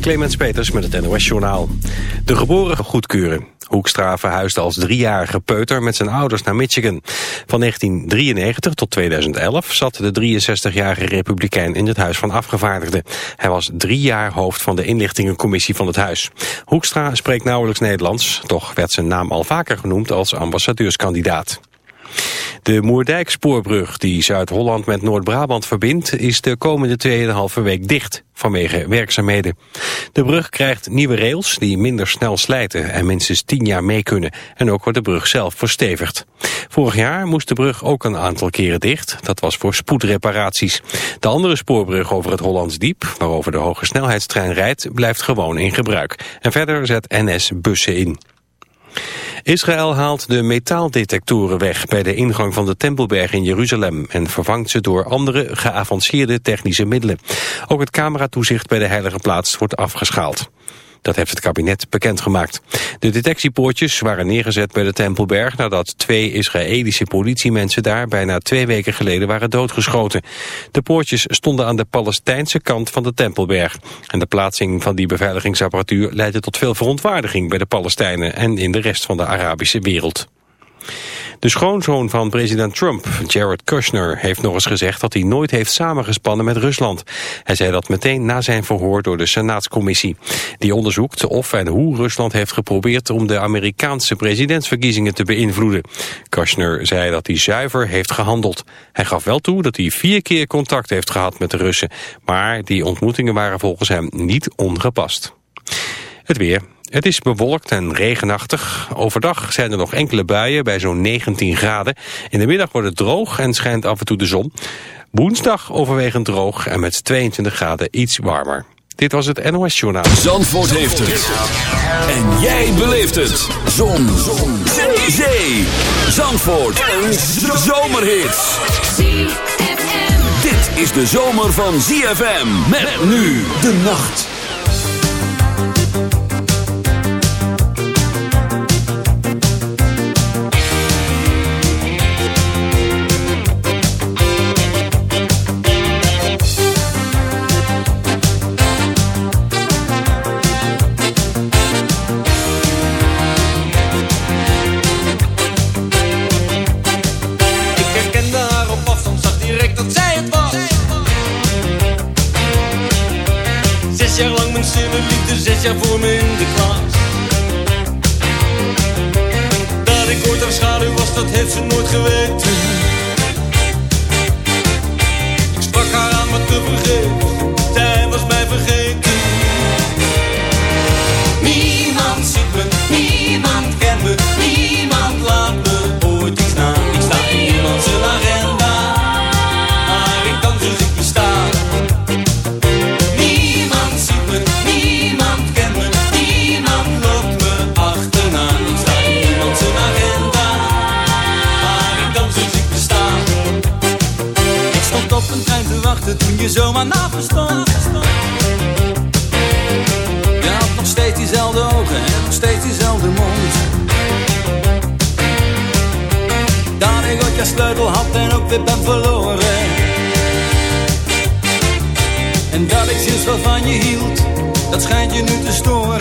Clemens Peters met het NOS Journaal. De geboren goedkeuren. Hoekstra verhuisde als driejarige peuter met zijn ouders naar Michigan. Van 1993 tot 2011 zat de 63-jarige republikein in het Huis van Afgevaardigden. Hij was drie jaar hoofd van de inlichtingencommissie van het huis. Hoekstra spreekt nauwelijks Nederlands, toch werd zijn naam al vaker genoemd als ambassadeurskandidaat. De Moerdijk-spoorbrug die Zuid-Holland met Noord-Brabant verbindt... is de komende 2,5 week dicht vanwege werkzaamheden. De brug krijgt nieuwe rails die minder snel slijten... en minstens 10 jaar mee kunnen. En ook wordt de brug zelf verstevigd. Vorig jaar moest de brug ook een aantal keren dicht. Dat was voor spoedreparaties. De andere spoorbrug over het Hollands Diep... waarover de hoge snelheidstrein rijdt, blijft gewoon in gebruik. En verder zet NS bussen in. Israël haalt de metaaldetectoren weg bij de ingang van de Tempelberg in Jeruzalem en vervangt ze door andere geavanceerde technische middelen. Ook het cameratoezicht bij de heilige plaats wordt afgeschaald. Dat heeft het kabinet bekendgemaakt. De detectiepoortjes waren neergezet bij de Tempelberg... nadat twee Israëlische politiemensen daar bijna twee weken geleden waren doodgeschoten. De poortjes stonden aan de Palestijnse kant van de Tempelberg. En de plaatsing van die beveiligingsapparatuur leidde tot veel verontwaardiging bij de Palestijnen... en in de rest van de Arabische wereld. De schoonzoon van president Trump, Jared Kushner, heeft nog eens gezegd dat hij nooit heeft samengespannen met Rusland. Hij zei dat meteen na zijn verhoor door de Senaatscommissie. Die onderzoekt of en hoe Rusland heeft geprobeerd om de Amerikaanse presidentsverkiezingen te beïnvloeden. Kushner zei dat hij zuiver heeft gehandeld. Hij gaf wel toe dat hij vier keer contact heeft gehad met de Russen, maar die ontmoetingen waren volgens hem niet ongepast. Het weer. Het is bewolkt en regenachtig. Overdag zijn er nog enkele buien bij zo'n 19 graden. In de middag wordt het droog en schijnt af en toe de zon. Woensdag overwegend droog en met 22 graden iets warmer. Dit was het NOS Journaal. Zandvoort heeft het. En jij beleeft het. Zon. zon. Zee. Zee. Zandvoort. Een zomerhit. Dit is de zomer van ZFM. Met nu de nacht. já vou me dat ik sinds wat van je hield, dat schijnt je nu te storen.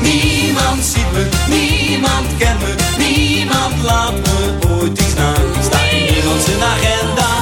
Niemand ziet me, niemand kent me, niemand laat me ooit iets na. Ik sta in niemand zijn agenda,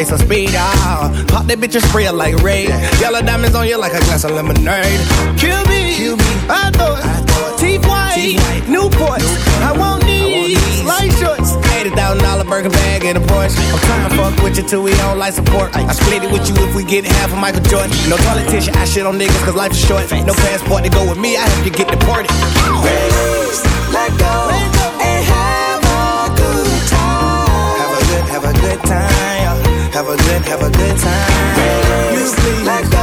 they suspira. Ah. Pop that bitch and spray it like Ray. Yellow diamonds on you like a glass of lemonade. Kill me, Kill me. I thought, I thought. T-White, Newport. Newport, I won't need light shorts. $80,000 burger bag and a Porsche. I'm trying to fuck with you till we don't like support. I split it with you if we get half of Michael Jordan. No politician, I shit on niggas cause life is short. No passport to go with me, I have to get deported. Release, let go, let go. and have a good time. Have a good, have a good time have a good, have a time. You please like that.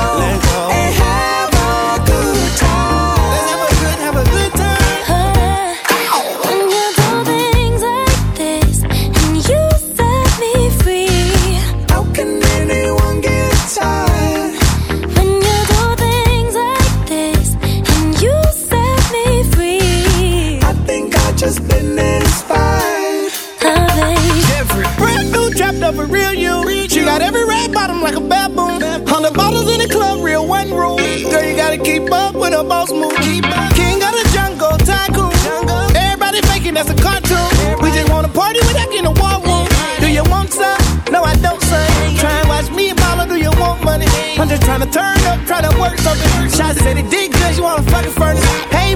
Shots said he did good, you wanna fucking furnace. Hey,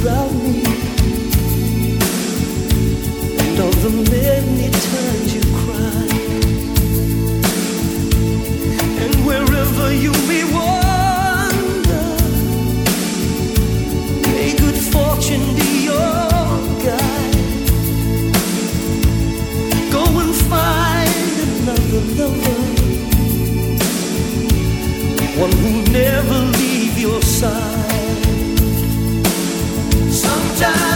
about me. And all the many times you cried. And wherever you may wander may good fortune be Lover, one who never leave your side time.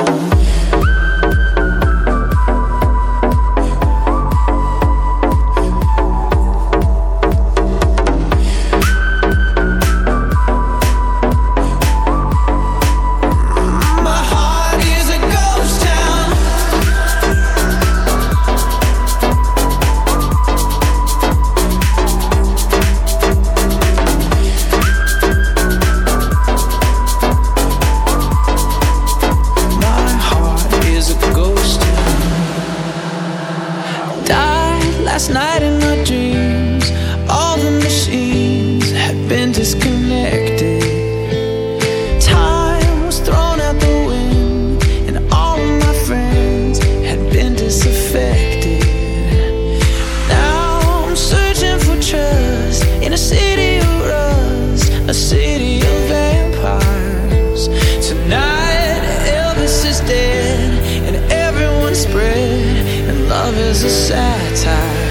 a satire